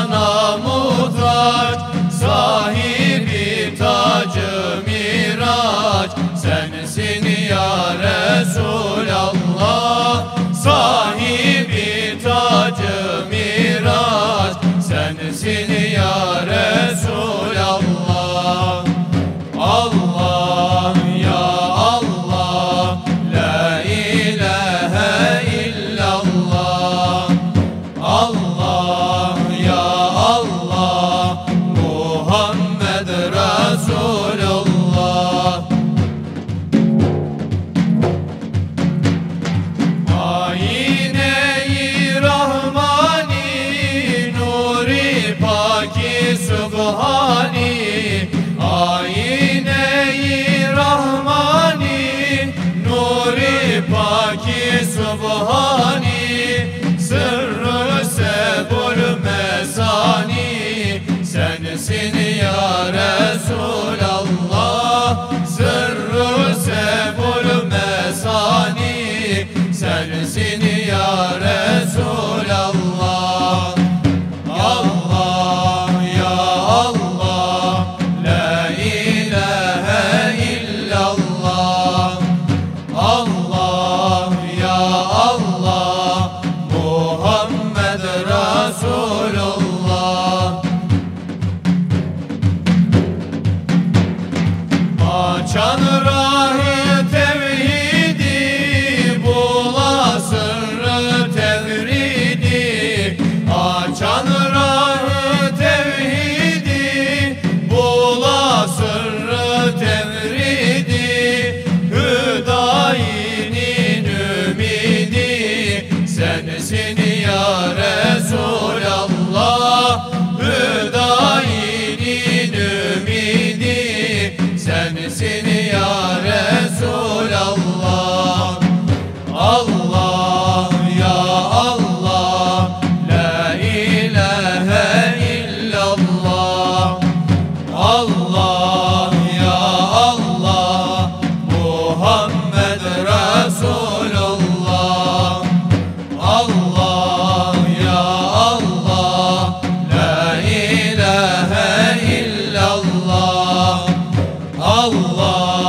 Krishna Paki Subhani So. Oh.